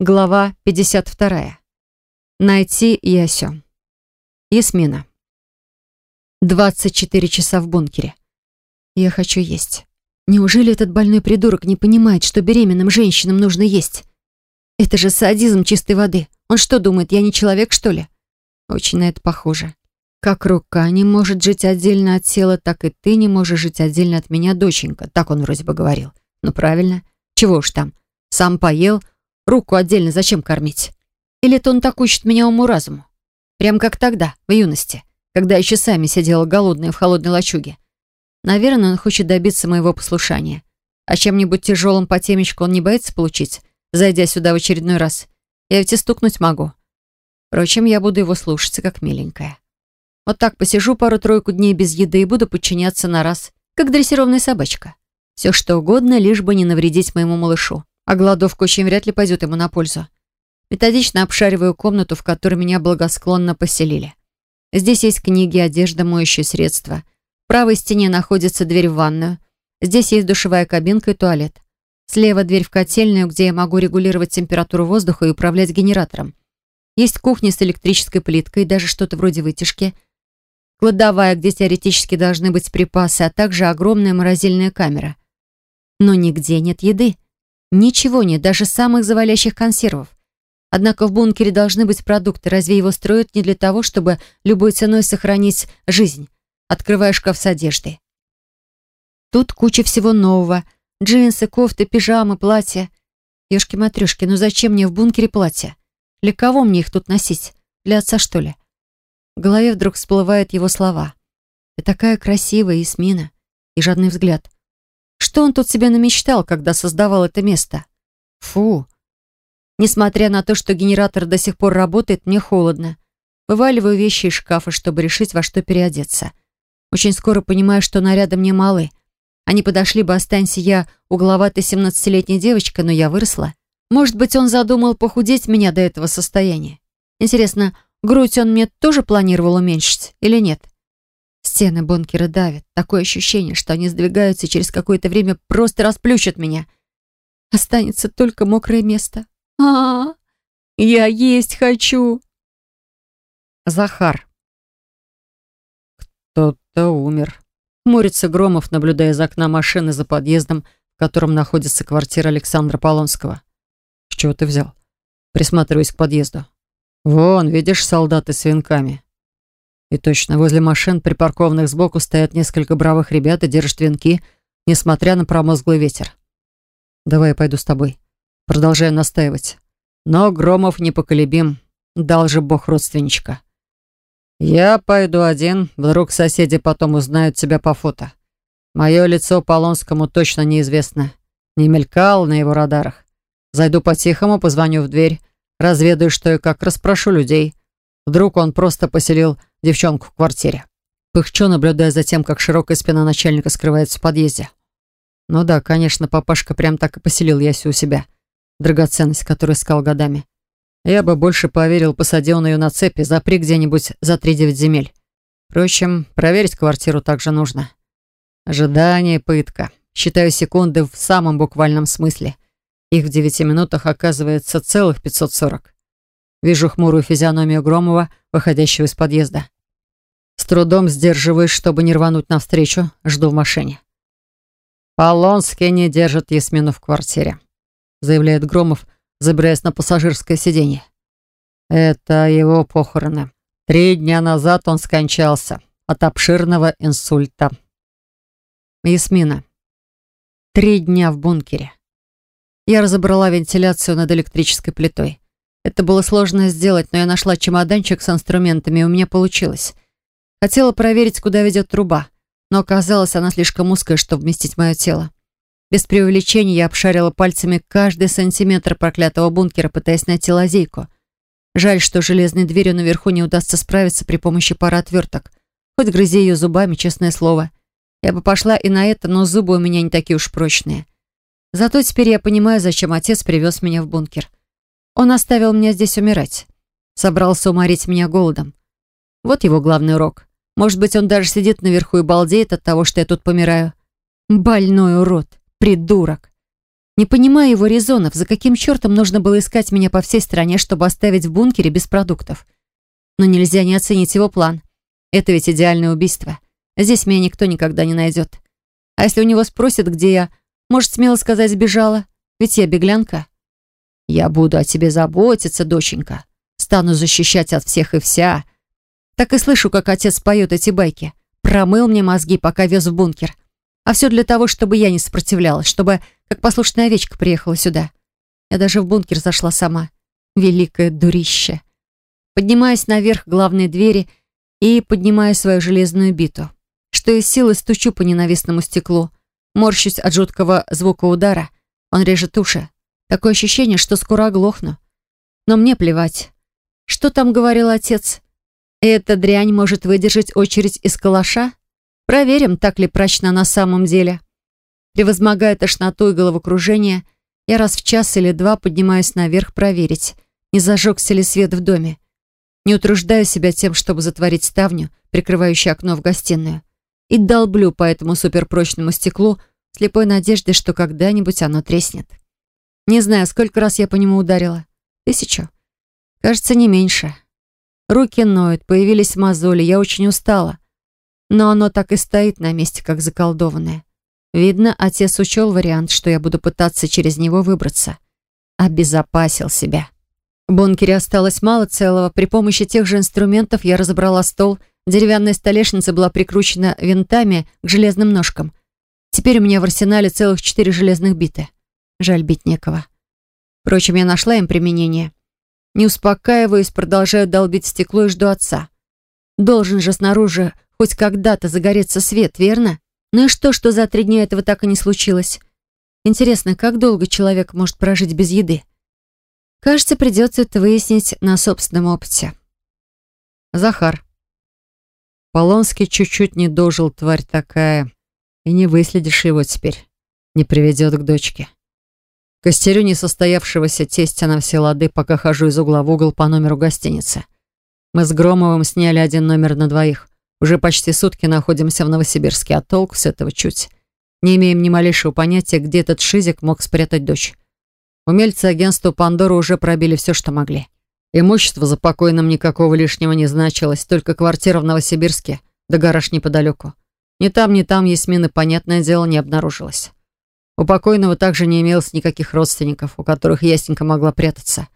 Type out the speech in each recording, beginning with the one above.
Глава 52. Найти Ясю. Ясмина. 24 часа в бункере. Я хочу есть. Неужели этот больной придурок не понимает, что беременным женщинам нужно есть? Это же садизм чистой воды. Он что думает, я не человек, что ли? Очень на это похоже. Как рука не может жить отдельно от тела, так и ты не можешь жить отдельно от меня, доченька. Так он вроде бы говорил. Ну правильно. Чего уж там. Сам поел, руку отдельно зачем кормить? Или это он так учит меня уму-разуму? Прям как тогда, в юности, когда я часами сидела голодная в холодной лачуге. Наверное, он хочет добиться моего послушания. А чем-нибудь тяжелым по темечку он не боится получить, зайдя сюда в очередной раз. Я ведь и стукнуть могу. Впрочем, я буду его слушаться, как миленькая. Вот так посижу пару-тройку дней без еды и буду подчиняться на раз, как дрессированная собачка. Все что угодно, лишь бы не навредить моему малышу. А голодовка очень вряд ли пойдет ему на пользу. Методично обшариваю комнату, в которой меня благосклонно поселили. Здесь есть книги, одежда, моющие средства. В правой стене находится дверь в ванную. Здесь есть душевая кабинка и туалет. Слева дверь в котельную, где я могу регулировать температуру воздуха и управлять генератором. Есть кухня с электрической плиткой, даже что-то вроде вытяжки. Кладовая, где теоретически должны быть припасы, а также огромная морозильная камера — но нигде нет еды. Ничего нет, даже самых завалящих консервов. Однако в бункере должны быть продукты. Разве его строят не для того, чтобы любой ценой сохранить жизнь? Открывая шкаф с одеждой. Тут куча всего нового. Джинсы, кофты, пижамы, платья. Ёшки-матрёшки, ну зачем мне в бункере платья? Для кого мне их тут носить? Для отца, что ли? В голове вдруг всплывают его слова. «Ты такая красивая, Ясмина!» И жадный взгляд. Что он тут себе намечтал, когда создавал это место? Фу. Несмотря на то, что генератор до сих пор работает, мне холодно. Вываливаю вещи из шкафа, чтобы решить, во что переодеться. Очень скоро понимаю, что наряды мне малы. Они подошли бы, останься я угловатой семнадцатилетней девочкой, но я выросла. Может быть, он задумал похудеть меня до этого состояния. Интересно, грудь он мне тоже планировал уменьшить или нет? Стены бункера давят. Такое ощущение, что они сдвигаются и через какое-то время просто расплющат меня. Останется только мокрое место. А, -а, -а я есть хочу. Захар. Кто-то умер. Хмурится Громов, наблюдая из окна машины за подъездом, в котором находится квартира Александра Полонского. С чего ты взял? Присматриваясь к подъезду. Вон, видишь, солдаты с венками. И точно, возле машин, припаркованных сбоку, стоят несколько бравых ребят и держат венки, несмотря на промозглый ветер. «Давай я пойду с тобой». Продолжаю настаивать. Но Громов непоколебим. Дал же бог родственничка. «Я пойду один. Вдруг соседи потом узнают тебя по фото. Мое лицо Полонскому точно неизвестно. Не мелькал на его радарах. Зайду по-тихому, позвоню в дверь, разведаю, что и как, расспрошу людей. Вдруг он просто поселил девчонку в квартире. Пыхчу, наблюдая за тем, как широкая спина начальника скрывается в подъезде. Ну да, конечно, папашка прям так и поселил Ясю у себя. Драгоценность, которую искал годами. Я бы больше поверил, посадил на ее на цепи, запри где-нибудь за три девять земель. Впрочем, проверить квартиру также нужно. Ожидание, пытка. Считаю секунды в самом буквальном смысле. Их в девяти минутах оказывается целых 540. Вижу хмурую физиономию Громова, выходящего из подъезда. С трудом сдерживаюсь, чтобы не рвануть навстречу, жду в машине. «Полонский не держит Ясмину в квартире», заявляет Громов, забираясь на пассажирское сиденье. «Это его похороны. Три дня назад он скончался от обширного инсульта». Ясмина. Три дня в бункере. Я разобрала вентиляцию над электрической плитой. Это было сложно сделать, но я нашла чемоданчик с инструментами, и у меня получилось. Хотела проверить, куда ведет труба, но оказалось, она слишком узкая, чтобы вместить мое тело. Без преувеличения я обшарила пальцами каждый сантиметр проклятого бункера, пытаясь найти лазейку. Жаль, что железной дверью наверху не удастся справиться при помощи пары отверток. Хоть грызи ее зубами, честное слово. Я бы пошла и на это, но зубы у меня не такие уж прочные. Зато теперь я понимаю, зачем отец привез меня в бункер. Он оставил меня здесь умирать. Собрался уморить меня голодом. Вот его главный урок. Может быть, он даже сидит наверху и балдеет от того, что я тут помираю. Больной урод, придурок. Не понимаю его резонов, за каким чертом нужно было искать меня по всей стране, чтобы оставить в бункере без продуктов. Но нельзя не оценить его план. Это ведь идеальное убийство. Здесь меня никто никогда не найдет. А если у него спросят, где я, может смело сказать «сбежала», ведь я беглянка. Я буду о тебе заботиться, доченька. Стану защищать от всех и вся. Так и слышу, как отец поет эти байки. Промыл мне мозги, пока вез в бункер. А все для того, чтобы я не сопротивлялась, чтобы, как послушная овечка, приехала сюда. Я даже в бункер зашла сама. Великое дурище. Поднимаюсь наверх главной двери и поднимаю свою железную биту. Что из силы стучу по ненавистному стеклу. Морщусь от жуткого звука удара. Он режет уши. Такое ощущение, что скоро оглохну. Но мне плевать. Что там говорил отец? Эта дрянь может выдержать очередь из калаша? Проверим, так ли прочна на самом деле. Превозмогая тошноту и головокружение, я раз в час или два поднимаюсь наверх проверить, не зажегся ли свет в доме. Не утруждаю себя тем, чтобы затворить ставню, прикрывающую окно в гостиную, и долблю по этому суперпрочному стеклу слепой надеждой, что когда-нибудь оно треснет. Не знаю, сколько раз я по нему ударила. Тысячу? Кажется, не меньше. Руки ноют, появились мозоли, я очень устала. Но оно так и стоит на месте, как заколдованное. Видно, отец учел вариант, что я буду пытаться через него выбраться. Обезопасил себя. В бункере осталось мало целого. При помощи тех же инструментов я разобрала стол. Деревянная столешница была прикручена винтами к железным ножкам. Теперь у меня в арсенале целых четыре железных биты. Жаль, бить некого. Впрочем, я нашла им применение. Не успокаиваюсь, продолжаю долбить стекло и жду отца. Должен же снаружи хоть когда-то загореться свет, верно? Ну и что, что за три дня этого так и не случилось? Интересно, как долго человек может прожить без еды? Кажется, придется это выяснить на собственном опыте. Захар. Полонский чуть-чуть не дожил, тварь такая. И не выследишь его теперь. Не приведет к дочке. Костерю несостоявшегося тестя на все лады, пока хожу из угла в угол по номеру гостиницы. Мы с Громовым сняли один номер на двоих. Уже почти сутки находимся в Новосибирске, а толк с этого чуть. Не имеем ни малейшего понятия, где этот шизик мог спрятать дочь. Умельцы агентства Пандора уже пробили все, что могли. Имущество за покойным никакого лишнего не значилось, только квартира в Новосибирске, да гараж неподалеку. Ни там, ни там Ясмины, понятное дело, не обнаружилось. У покойного также не имелось никаких родственников, у которых Ясенька могла прятаться.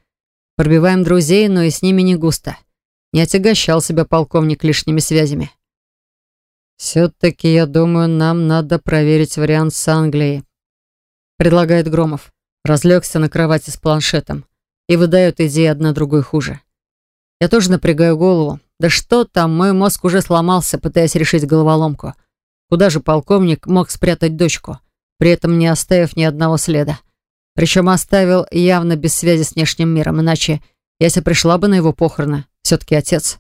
Пробиваем друзей, но и с ними не густо. Не отягощал себя полковник лишними связями. «Все-таки, я думаю, нам надо проверить вариант с Англией», предлагает Громов. Разлегся на кровати с планшетом и выдает идеи одна другой хуже. Я тоже напрягаю голову. Да что там, мой мозг уже сломался, пытаясь решить головоломку. Куда же полковник мог спрятать дочку? При этом не оставив ни одного следа. Причем оставил явно без связи с внешним миром, иначе, если пришла бы на его похороны, все-таки отец.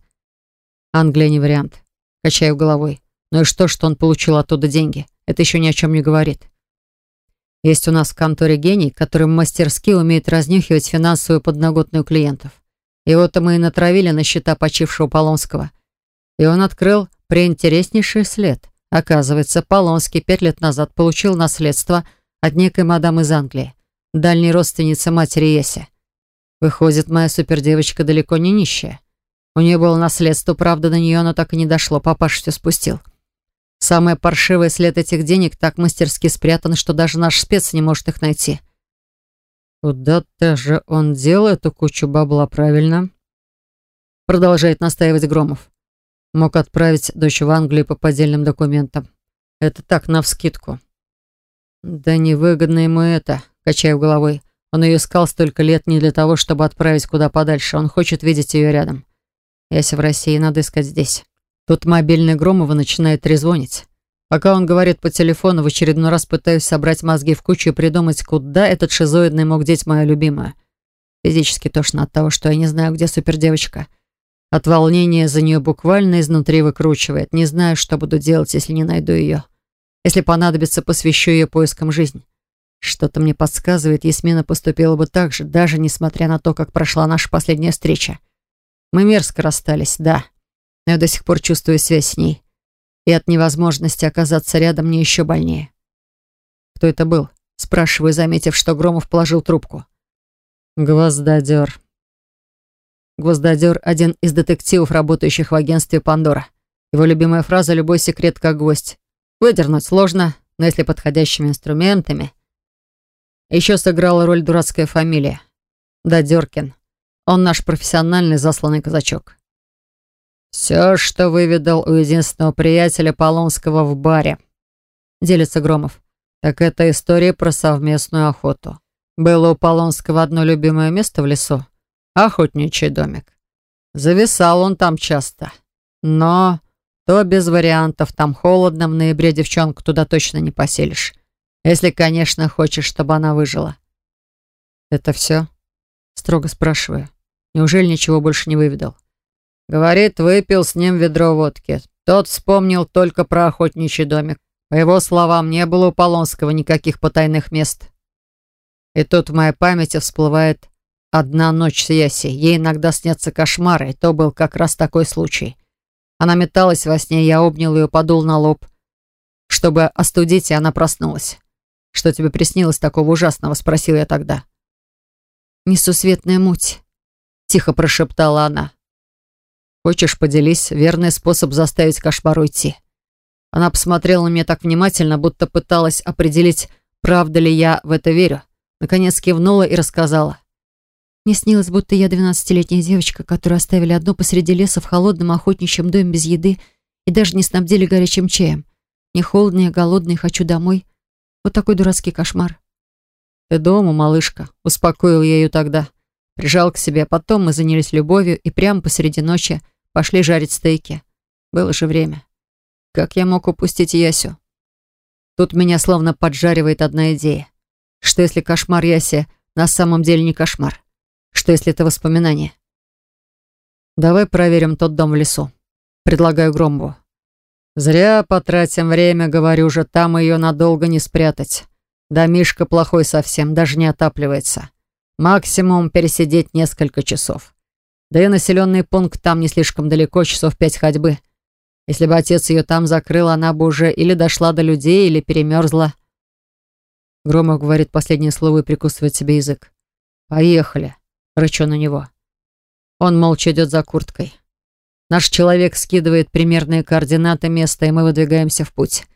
Англия не вариант. Качаю головой. Ну и что, что он получил оттуда деньги? Это еще ни о чем не говорит. Есть у нас в конторе гений, который мастерски умеет разнюхивать финансовую подноготную клиентов. Его-то мы и натравили на счета почившего Полонского. И он открыл приинтереснейший след. Оказывается, Полонский пять лет назад получил наследство от некой мадам из Англии, дальней родственницы матери Еси. Выходит, моя супердевочка далеко не нищая. У нее было наследство, правда, до нее оно так и не дошло, папаша все спустил. Самый паршивый след этих денег так мастерски спрятан, что даже наш спец не может их найти. «Куда-то же он дел эту кучу бабла, правильно?» Продолжает настаивать Громов. Мог отправить дочь в Англию по поддельным документам. Это так, навскидку. Да невыгодно ему это, качаю головой. Он ее искал столько лет не для того, чтобы отправить куда подальше. Он хочет видеть ее рядом. Если в России, надо искать здесь. Тут мобильный Громова начинает трезвонить. Пока он говорит по телефону, в очередной раз пытаюсь собрать мозги в кучу и придумать, куда этот шизоидный мог деть мою любимую. Физически тошно от того, что я не знаю, где супердевочка. девочка. От волнения за нее буквально изнутри выкручивает. Не знаю, что буду делать, если не найду ее. Если понадобится, посвящу ее поискам жизни. Что-то мне подсказывает, Ясмина поступила бы так же, даже несмотря на то, как прошла наша последняя встреча. Мы мерзко расстались, да. Но я до сих пор чувствую связь с ней. И от невозможности оказаться рядом мне еще больнее. «Кто это был?» — Спрашиваю, заметив, что Громов положил трубку. «Гвоздодер». Гвоздодер — один из детективов, работающих в агентстве «Пандора». Его любимая фраза «любой секрет как гвоздь». Выдернуть сложно, но если подходящими инструментами. Еще сыграла роль дурацкая фамилия. Додеркин. Он наш профессиональный засланный казачок. «Все, что выведал у единственного приятеля Полонского в баре», — делится Громов, «так это история про совместную охоту. Было у Полонского одно любимое место в лесу — охотничий домик. Зависал он там часто. Но то без вариантов, там холодно, в ноябре девчонку туда точно не поселишь. Если, конечно, хочешь, чтобы она выжила». «Это все?» — строго спрашиваю. «Неужели ничего больше не выведал?» Говорит, выпил с ним ведро водки. Тот вспомнил только про охотничий домик. По его словам, не было у Полонского никаких потайных мест. И тут в моей памяти всплывает одна ночь с Яси. Ей иногда снятся кошмары, и то был как раз такой случай. Она металась во сне, я обнял ее, подул на лоб, чтобы остудить, и она проснулась. «Что тебе приснилось такого ужасного?» — спросил я тогда. «Несусветная муть», — тихо прошептала она. Хочешь, поделись. Верный способ заставить кошмар уйти. Она посмотрела на меня так внимательно, будто пыталась определить, правда ли я в это верю. Наконец кивнула и рассказала. Мне снилось, будто я двенадцатилетняя девочка, которую оставили одну посреди леса в холодном охотничьем доме без еды и даже не снабдили горячим чаем. Не холодно, я голодная, хочу домой. Вот такой дурацкий кошмар. «Ты дома, малышка», — успокоил я ее тогда. Прижал к себе, потом мы занялись любовью, и прямо посреди ночи Пошли жарить стейки. Было же время. Как я мог упустить Ясю? Тут меня словно поджаривает одна идея. Что если кошмар Яси на самом деле не кошмар? Что если это воспоминание? Давай проверим тот дом в лесу. Предлагаю Громбу. Зря потратим время, говорю же, там ее надолго не спрятать. Домишка плохой совсем, даже не отапливается. Максимум пересидеть несколько часов. Да и населенный пункт там не слишком далеко, часов пять ходьбы. Если бы отец ее там закрыл, она бы уже или дошла до людей, или перемерзла. Громов говорит последнее слово и прикусывает себе язык. «Поехали!» — рычу на него. Он молча идет за курткой. Наш человек скидывает примерные координаты места, и мы выдвигаемся в путь.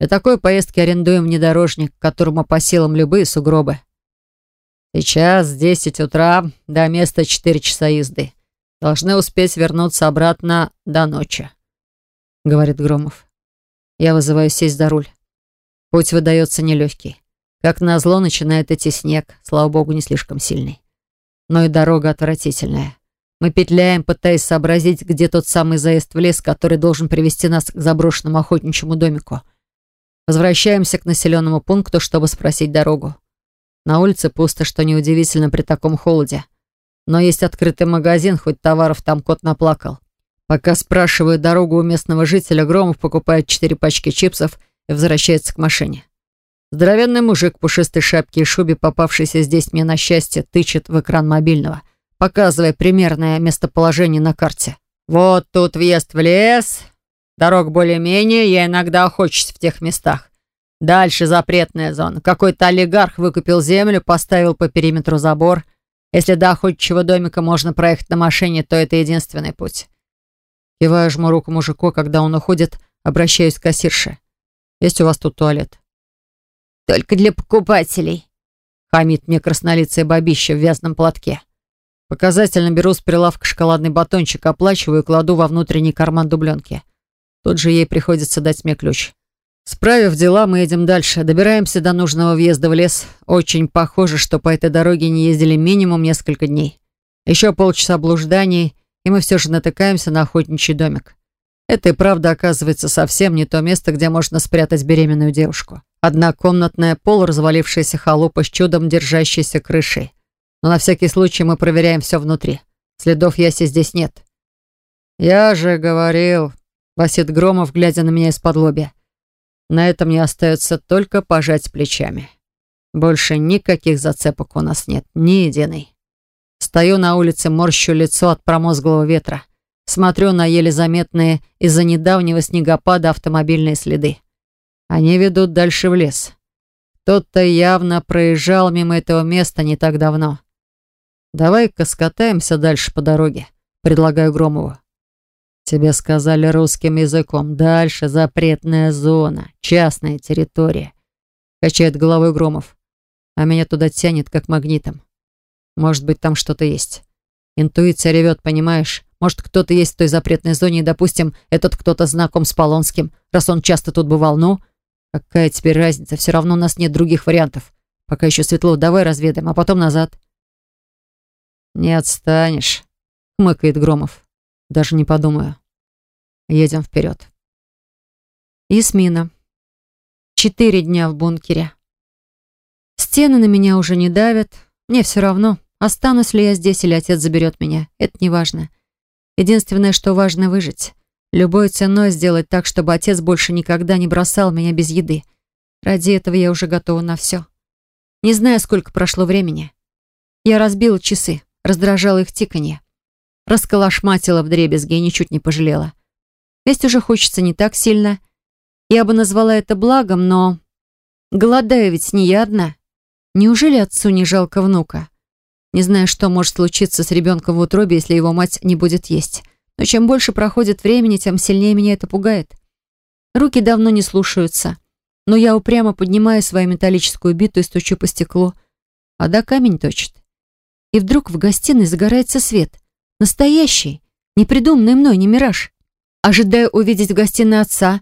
Для такой поездки арендуем внедорожник, которому по силам любые сугробы. Сейчас 10 утра, до места 4 часа езды. Должны успеть вернуться обратно до ночи», — говорит Громов. Я вызываю сесть за руль. Путь выдается нелегкий. Как назло, начинает идти снег, слава богу, не слишком сильный. Но и дорога отвратительная. Мы петляем, пытаясь сообразить, где тот самый заезд в лес, который должен привести нас к заброшенному охотничьему домику. Возвращаемся к населенному пункту, чтобы спросить дорогу. На улице пусто, что неудивительно при таком холоде. Но есть открытый магазин, хоть товаров там кот наплакал. Пока спрашиваю дорогу у местного жителя, Громов покупает четыре пачки чипсов и возвращается к машине. Здоровенный мужик в пушистой шапке и шубе, попавшийся здесь мне на счастье, тычет в экран мобильного, показывая примерное местоположение на карте. «Вот тут въезд в лес. Дорог более-менее, я иногда охочусь в тех местах. Дальше запретная зона. Какой-то олигарх выкупил землю, поставил по периметру забор. Если до охотничьего домика можно проехать на машине, то это единственный путь. Киваю, жму руку мужику, когда он уходит, обращаюсь к кассирше. Есть у вас тут туалет? Только для покупателей. Хамит мне краснолицая бабища в вязаном платке. Показательно беру с прилавка шоколадный батончик, оплачиваю и кладу во внутренний карман дубленки. Тут же ей приходится дать мне ключ. Справив дела, мы едем дальше. Добираемся до нужного въезда в лес. Очень похоже, что по этой дороге не ездили минимум несколько дней. Еще полчаса блужданий, и мы все же натыкаемся на охотничий домик. Это и правда оказывается совсем не то место, где можно спрятать беременную девушку. Однокомнатная полуразвалившаяся халупа с чудом держащейся крышей. Но на всякий случай мы проверяем все внутри. Следов Яси здесь нет. «Я же говорил», — басит Громов, глядя на меня из-под лобья. На этом мне остается только пожать плечами. Больше никаких зацепок у нас нет, ни единой. Стою на улице, морщу лицо от промозглого ветра. Смотрю на еле заметные из-за недавнего снегопада автомобильные следы. Они ведут дальше в лес. Кто-то явно проезжал мимо этого места не так давно. Давай-ка скатаемся дальше по дороге, предлагаю Громову. Тебе сказали русским языком. Дальше запретная зона, частная территория. Качает головой Громов. А меня туда тянет, как магнитом. Может быть, там что-то есть. Интуиция ревет, понимаешь? Может, кто-то есть в той запретной зоне, и, допустим, этот кто-то знаком с Полонским, раз он часто тут бывал. Ну, какая теперь разница? Все равно у нас нет других вариантов. Пока еще светло, давай разведаем, а потом назад. Не отстанешь, хмыкает Громов. Даже не подумаю. Едем вперед. Ясмина. Четыре дня в бункере. Стены на меня уже не давят. Мне все равно, останусь ли я здесь или отец заберет меня. Это не важно. Единственное, что важно выжить. Любой ценой сделать так, чтобы отец больше никогда не бросал меня без еды. Ради этого я уже готова на все. Не знаю, сколько прошло времени. Я разбила часы, раздражала их тиканье. Расколошматила в дребезги и ничуть не пожалела. Есть уже хочется не так сильно. Я бы назвала это благом, но... Голодаю ведь не я одна. Неужели отцу не жалко внука? Не знаю, что может случиться с ребенком в утробе, если его мать не будет есть. Но чем больше проходит времени, тем сильнее меня это пугает. Руки давно не слушаются. Но я упрямо поднимаю свою металлическую биту и стучу по стеклу. А да камень точит. И вдруг в гостиной загорается свет. Настоящий, непридуманный мной, не мираж. Ожидаю увидеть в гостиной отца,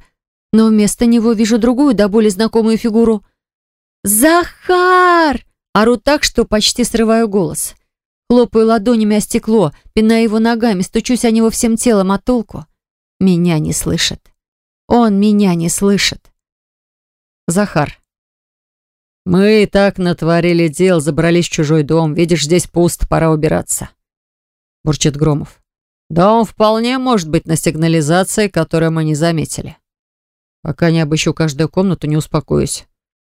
но вместо него вижу другую, да более знакомую фигуру. «Захар!» Ору так, что почти срываю голос. Хлопаю ладонями о стекло, пинаю его ногами, стучусь о него всем телом, а толку? Меня не слышит. Он меня не слышит. Захар. Мы и так натворили дел, забрались в чужой дом. Видишь, здесь пусто, пора убираться. Бурчит Громов. Дом вполне может быть на сигнализации, которую мы не заметили. Пока не обыщу каждую комнату, не успокоюсь.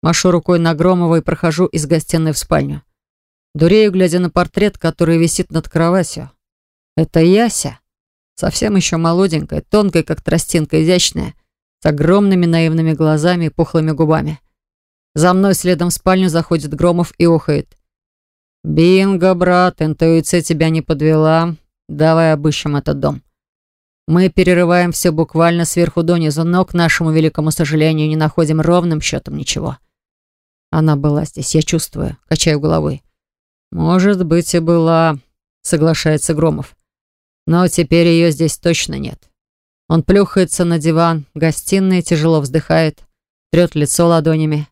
Машу рукой на Громова и прохожу из гостиной в спальню. Дурею, глядя на портрет, который висит над кроватью. Это Яся. Совсем еще молоденькая, тонкая, как тростинка, изящная, с огромными наивными глазами и пухлыми губами. За мной следом в спальню заходит Громов и охает. «Бинго, брат, интуиция тебя не подвела. Давай обыщем этот дом». Мы перерываем все буквально сверху донизу, но, к нашему великому сожалению, не находим ровным счетом ничего. Она была здесь, я чувствую, качаю головой. Может быть и была, соглашается Громов. Но теперь ее здесь точно нет. Он плюхается на диван, в гостиной тяжело вздыхает, трет лицо ладонями.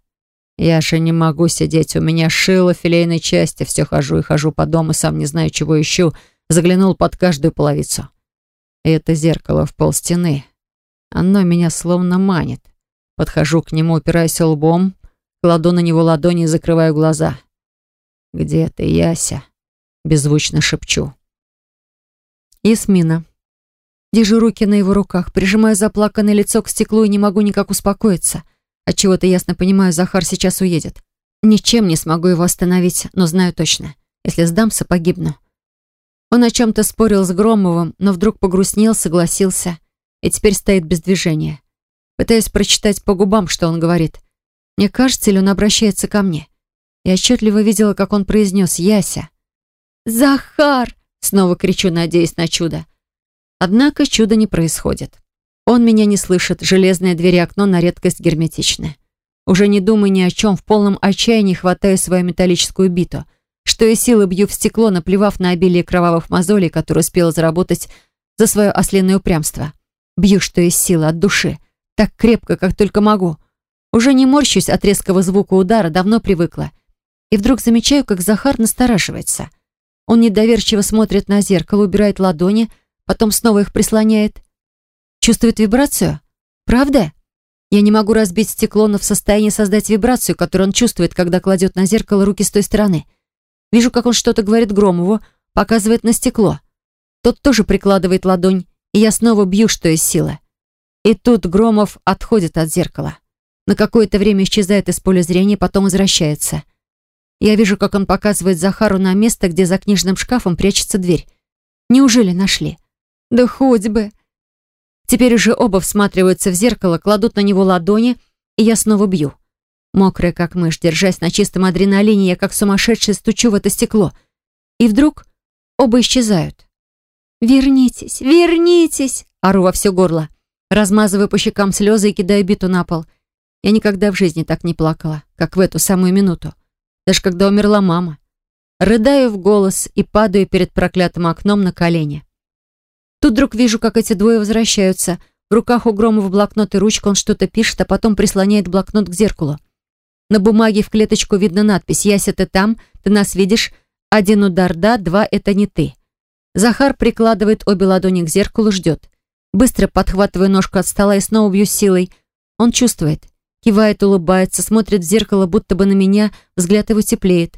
Я же не могу сидеть, у меня шило филейной части, все хожу и хожу по дому, сам не знаю, чего ищу, заглянул под каждую половицу. И это зеркало в пол стены. Оно меня словно манит. Подхожу к нему, упираясь лбом, Кладу на него ладони и закрываю глаза. «Где ты, Яся?» Беззвучно шепчу. Ясмина. Держу руки на его руках, прижимаю заплаканное лицо к стеклу и не могу никак успокоиться. Отчего-то ясно понимаю, Захар сейчас уедет. Ничем не смогу его остановить, но знаю точно. Если сдамся, погибну. Он о чем-то спорил с Громовым, но вдруг погрустнел, согласился и теперь стоит без движения. Пытаюсь прочитать по губам, что он говорит. Мне кажется, или он обращается ко мне. Я отчетливо видела, как он произнес «Яся». «Захар!» Снова кричу, надеясь на чудо. Однако чудо не происходит. Он меня не слышит, железное дверь и окно на редкость герметичны. Уже не думая ни о чем, в полном отчаянии хватаю свою металлическую биту, что и силы бью в стекло, наплевав на обилие кровавых мозолей, которые успела заработать за свое ослиное упрямство. Бью, что из силы, от души, так крепко, как только могу. Уже не морщусь от резкого звука удара, давно привыкла. И вдруг замечаю, как Захар настораживается. Он недоверчиво смотрит на зеркало, убирает ладони, потом снова их прислоняет. Чувствует вибрацию? Правда? Я не могу разбить стекло, но в состоянии создать вибрацию, которую он чувствует, когда кладет на зеркало руки с той стороны. Вижу, как он что-то говорит Громову, показывает на стекло. Тот тоже прикладывает ладонь, и я снова бью, что из силы. И тут Громов отходит от зеркала. На какое-то время исчезает из поля зрения, потом возвращается. Я вижу, как он показывает Захару на место, где за книжным шкафом прячется дверь. Неужели нашли? Да хоть бы. Теперь уже оба всматриваются в зеркало, кладут на него ладони, и я снова бью. Мокрая, как мышь, держась на чистом адреналине, я как сумасшедшая стучу в это стекло. И вдруг оба исчезают. «Вернитесь, вернитесь!» Ору во все горло. Размазываю по щекам слезы и кидаю биту на пол. Я никогда в жизни так не плакала, как в эту самую минуту. Даже когда умерла мама. Рыдаю в голос и падаю перед проклятым окном на колени. Тут вдруг вижу, как эти двое возвращаются. В руках у Громова блокнот и ручка, он что-то пишет, а потом прислоняет блокнот к зеркалу. На бумаге в клеточку видно надпись «Яся, ты там, ты нас видишь, один удар да, два — это не ты». Захар прикладывает обе ладони к зеркалу, ждет. Быстро подхватываю ножку от стола и снова бью силой. Он чувствует. Кивает, улыбается, смотрит в зеркало, будто бы на меня, взгляд его теплеет.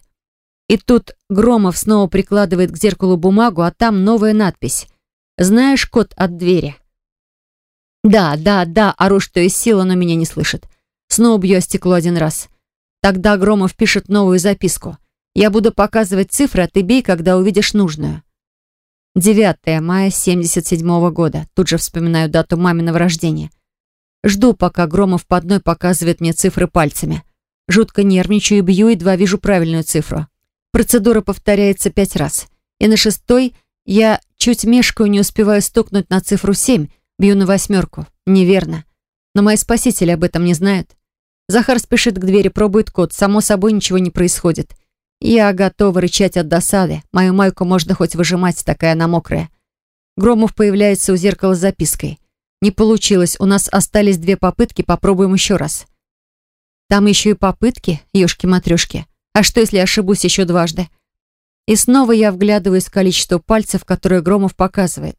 И тут Громов снова прикладывает к зеркалу бумагу, а там новая надпись. «Знаешь код от двери?» «Да, да, да», ору, что из силы, но меня не слышит. Снова бью стекло один раз. Тогда Громов пишет новую записку. Я буду показывать цифры, а ты бей, когда увидишь нужную. 9 мая 77 -го года. Тут же вспоминаю дату маминого рождения. Жду, пока Громов по одной показывает мне цифры пальцами. Жутко нервничаю и бью, едва вижу правильную цифру. Процедура повторяется пять раз. И на шестой я чуть мешкаю, не успеваю стукнуть на цифру 7, бью на восьмерку. Неверно. Но мои спасители об этом не знают. Захар спешит к двери, пробует код. Само собой ничего не происходит. Я готова рычать от досады. Мою майку можно хоть выжимать, такая она мокрая. Громов появляется у зеркала с запиской. Не получилось, у нас остались две попытки, попробуем еще раз. Там еще и попытки, ёшки-матрёшки. А что, если ошибусь еще дважды? И снова я вглядываюсь в количество пальцев, которые Громов показывает.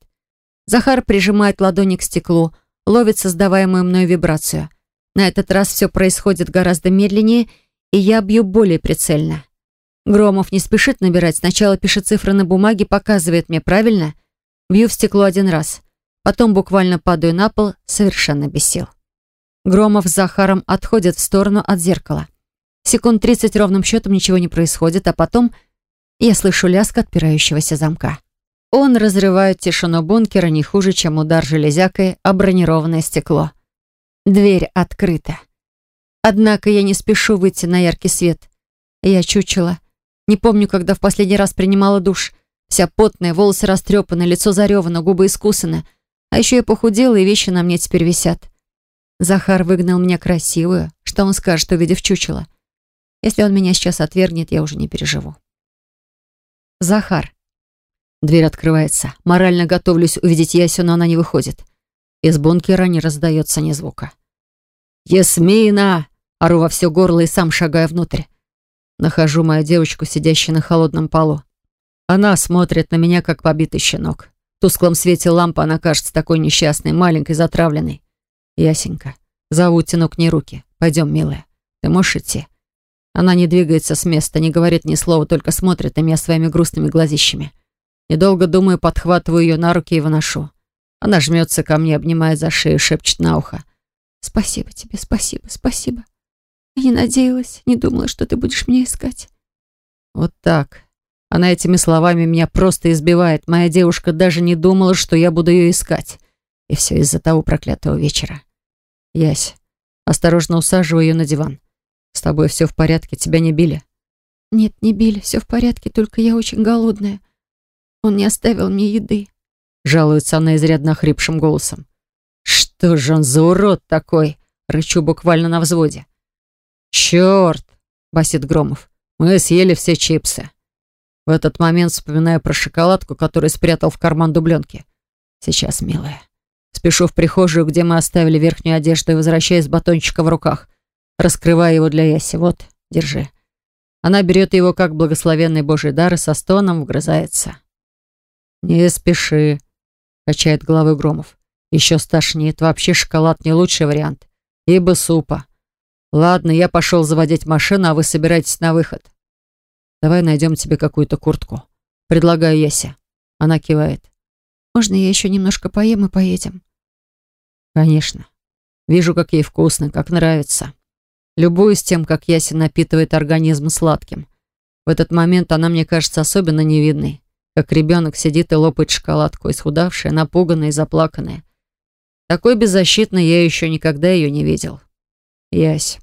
Захар прижимает ладони к стеклу, ловит создаваемую мною вибрацию. На этот раз все происходит гораздо медленнее, и я бью более прицельно. Громов не спешит набирать. Сначала пишет цифры на бумаге, показывает мне правильно. Бью в стекло один раз. Потом буквально падаю на пол, совершенно без сил. Громов с Захаром отходят в сторону от зеркала. Секунд тридцать ровным счетом ничего не происходит, а потом я слышу лязг отпирающегося замка. Он разрывает тишину бункера не хуже, чем удар железякой о бронированное стекло. Дверь открыта. Однако я не спешу выйти на яркий свет. Я чучела. Не помню, когда в последний раз принимала душ. Вся потная, волосы растрепаны, лицо заревано, губы искусаны. А еще я похудела, и вещи на мне теперь висят. Захар выгнал меня красивую. Что он скажет, увидев чучело? Если он меня сейчас отвергнет, я уже не переживу. Захар. Дверь открывается. Морально готовлюсь увидеть Ясю, но она не выходит. Из бункера не раздается ни звука. «Ясмина!» — ору во все горло и сам шагаю внутрь. Нахожу мою девочку, сидящую на холодном полу. Она смотрит на меня, как побитый щенок. Тусклом свете лампы она кажется такой несчастной, маленькой, затравленной. Ясенька, зову, тяну к ней руки. Пойдем, милая. Ты можешь идти? Она не двигается с места, не говорит ни слова, только смотрит на меня своими грустными глазищами. Недолго думаю, подхватываю ее на руки и выношу. Она жмется ко мне, обнимает за шею, шепчет на ухо. Спасибо тебе, спасибо, спасибо. Я не надеялась, не думала, что ты будешь меня искать. Вот так. Она этими словами меня просто избивает. Моя девушка даже не думала, что я буду ее искать. И все из-за того проклятого вечера. Ясь, осторожно усаживаю ее на диван. С тобой все в порядке, тебя не били? Нет, не били, все в порядке, только я очень голодная. Он не оставил мне еды. Жалуется она изрядно хрипшим голосом. «Что же он за урод такой?» Рычу буквально на взводе. «Черт!» — басит Громов. «Мы съели все чипсы». В этот момент вспоминаю про шоколадку, которую спрятал в карман дубленки. «Сейчас, милая». Спешу в прихожую, где мы оставили верхнюю одежду и возвращаюсь с батончиком в руках. Раскрываю его для Яси. Вот, держи. Она берет его как благословенный Божий дар и со стоном вгрызается. «Не спеши», — качает головой Громов. Еще стошнит. Вообще шоколад не лучший вариант. Ибо супа. Ладно, я пошел заводить машину, а вы собираетесь на выход. Давай найдем тебе какую-то куртку. Предлагаю Ясе. Она кивает. Можно я еще немножко поем и поедем? Конечно. Вижу, как ей вкусно, как нравится. Любуюсь тем, как Яся напитывает организм сладким. В этот момент она мне кажется особенно невидной. Как ребенок сидит и лопает шоколадку, исхудавшая, напуганная и заплаканная. Такой беззащитной я еще никогда ее не видел. Ясь,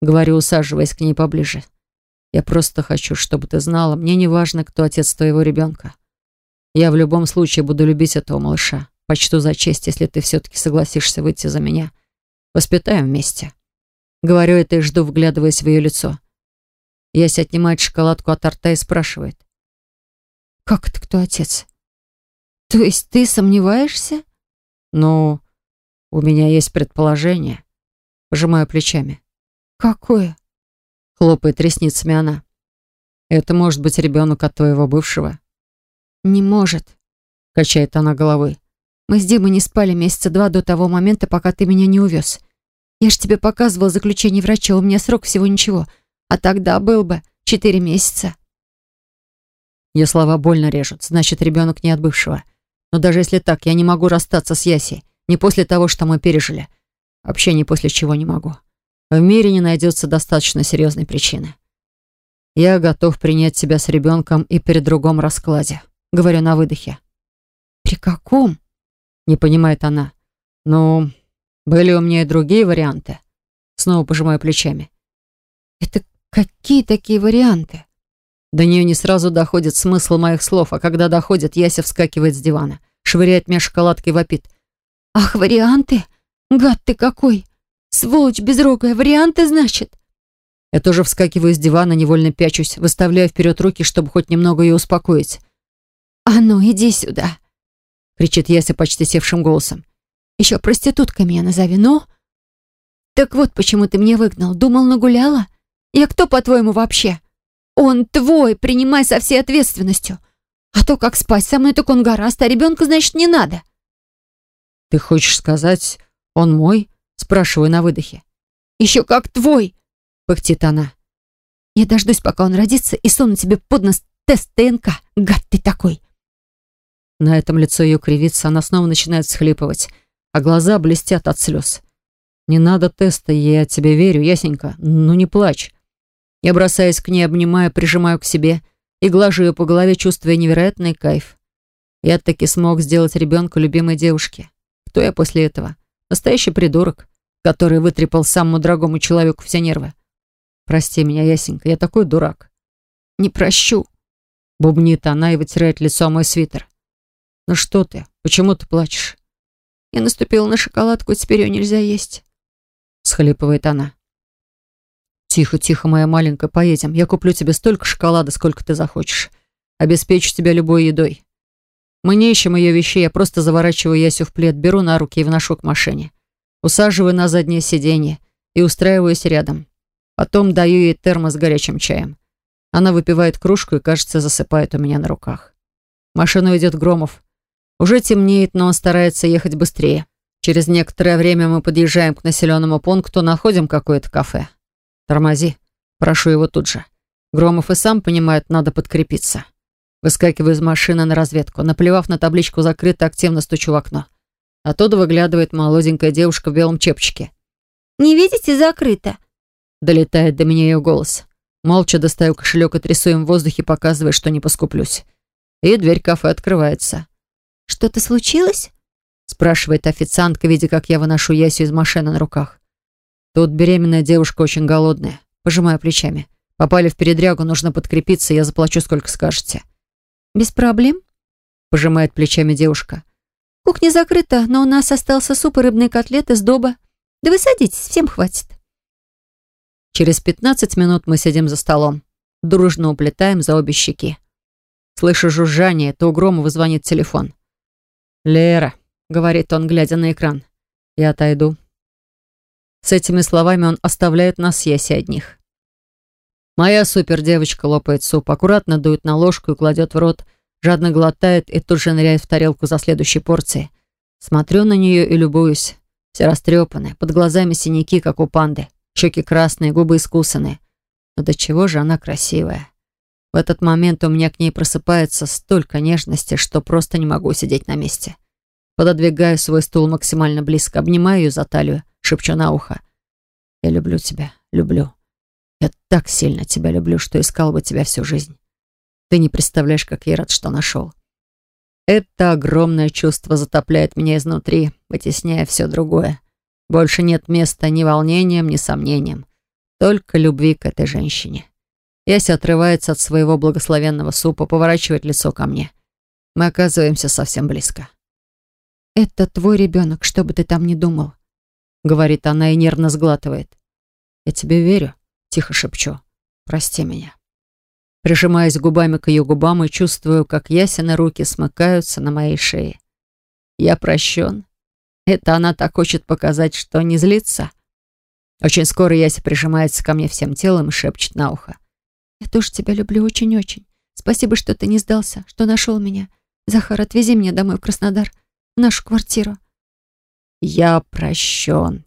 Говорю, усаживаясь к ней поближе. Я просто хочу, чтобы ты знала, мне не важно, кто отец твоего ребенка. Я в любом случае буду любить этого малыша. Почту за честь, если ты все-таки согласишься выйти за меня. Воспитаем вместе. Говорю это и жду, вглядываясь в ее лицо. Яся отнимает шоколадку от торта и спрашивает. «Как это кто отец? То есть ты сомневаешься?» «Ну, у меня есть предположение». Пожимаю плечами. «Какое?» Хлопает ресницами она. «Это может быть ребенок от твоего бывшего». «Не может», — качает она головой. «Мы с Димой не спали месяца два до того момента, пока ты меня не увез. Я ж тебе показывал заключение врача, у меня срок всего ничего. А тогда был бы четыре месяца». Ее слова больно режут. Значит, ребенок не от бывшего. Но даже если так, я не могу расстаться с Ясей. Не после того, что мы пережили. Вообще ни после чего не могу. В мире не найдется достаточно серьезной причины. Я готов принять себя с ребенком и при другом раскладе. Говорю на выдохе. «При каком?» Не понимает она. «Ну, были у меня и другие варианты». Снова пожимаю плечами. «Это какие такие варианты?» До нее не сразу доходит смысл моих слов, а когда доходит, Яся вскакивает с дивана, швыряет меня шоколадкой и вопит. «Ах, варианты? Гад ты какой! Сволочь безрогая, варианты, значит?» Я тоже вскакиваю с дивана, невольно пячусь, выставляю вперед руки, чтобы хоть немного ее успокоить. «А ну, иди сюда!» — кричит Яся почти севшим голосом. «Еще проституткой меня назови, ну!» «Так вот, почему ты меня выгнал. Думал, нагуляла? Я кто, по-твоему, вообще?» Он твой, принимай со всей ответственностью. А то, как спать со мной, так он гораст, а ребенка, значит, не надо. Ты хочешь сказать, он мой? Спрашиваю на выдохе. Еще как твой, пыхтит она. Я дождусь, пока он родится, и суну тебе под нос тест ТНК. Гад ты такой. На этом лицо ее кривится, она снова начинает всхлипывать, а глаза блестят от слез. Не надо теста, я тебе верю, ясенька. Ну не плачь. Я бросаюсь к ней, обнимаю, прижимаю к себе и глажу ее по голове, чувствуя невероятный кайф. Я таки смог сделать ребенка любимой девушки. Кто я после этого? Настоящий придурок, который вытрепал самому дорогому человеку все нервы. Прости меня, Ясенька, я такой дурак. Не прощу. Бубнит она и вытирает лицо мой свитер. Ну что ты? Почему ты плачешь? Я наступила на шоколадку, теперь ее нельзя есть. Схлипывает она. «Тихо, тихо, моя маленькая, поедем. Я куплю тебе столько шоколада, сколько ты захочешь. Обеспечу тебя любой едой. Мы не ищем ее вещей, я просто заворачиваю Ясю в плед, беру на руки и вношу к машине. Усаживаю на заднее сиденье и устраиваюсь рядом. Потом даю ей термос с горячим чаем. Она выпивает кружку и, кажется, засыпает у меня на руках. Машину идет Громов. Уже темнеет, но он старается ехать быстрее. Через некоторое время мы подъезжаем к населенному пункту, находим какое-то кафе. «Тормози. Прошу его тут же. Громов и сам понимает, надо подкрепиться». Выскакиваю из машины на разведку. Наплевав на табличку «Закрыто», активно стучу в окно. Оттуда выглядывает молоденькая девушка в белом чепчике. «Не видите, закрыто!» Долетает до меня ее голос. Молча достаю кошелек и трясу им в воздухе, показывая, что не поскуплюсь. И дверь кафе открывается. «Что-то случилось?» спрашивает официантка, видя, как я выношу Ясю из машины на руках. Тут беременная девушка очень голодная. Пожимаю плечами. Попали в передрягу, нужно подкрепиться, я заплачу, сколько скажете. Без проблем? Пожимает плечами девушка. Кухня закрыта, но у нас остался суп и рыбные котлеты с доба. Да вы садитесь, всем хватит. Через 15 минут мы сидим за столом. Дружно уплетаем за обе щеки. Слышу жужжание, то у Громова звонит телефон. «Лера», — говорит он, глядя на экран. «Я отойду. С этими словами он оставляет нас Яси одних. Моя супердевочка лопает суп, аккуратно дует на ложку и кладет в рот, жадно глотает и тут же ныряет в тарелку за следующей порцией. Смотрю на нее и любуюсь. Все растрепаны, под глазами синяки, как у панды, щеки красные, губы искусанные. Но до чего же она красивая. В этот момент у меня к ней просыпается столько нежности, что просто не могу сидеть на месте. Пододвигаю свой стул максимально близко, обнимаю ее за талию, шепчу на ухо. «Я люблю тебя, люблю. Я так сильно тебя люблю, что искал бы тебя всю жизнь. Ты не представляешь, как я рад, что нашел. Это огромное чувство затопляет меня изнутри, вытесняя все другое. Больше нет места ни волнением, ни сомнениям. Только любви к этой женщине. Яся отрывается от своего благословенного супа, поворачивает лицо ко мне. Мы оказываемся совсем близко. «Это твой ребенок, что бы ты там ни думал», — говорит она и нервно сглатывает. «Я тебе верю», — тихо шепчу. «Прости меня». Прижимаюсь губами к ее губам и чувствую, как Ясины руки смыкаются на моей шее. Я прощен. Это она так хочет показать, что не злится. Очень скоро Яся прижимается ко мне всем телом и шепчет на ухо. «Я тоже тебя люблю очень-очень. Спасибо, что ты не сдался, что нашел меня. Захар, отвези меня домой в Краснодар, в нашу квартиру». «Я прощен»,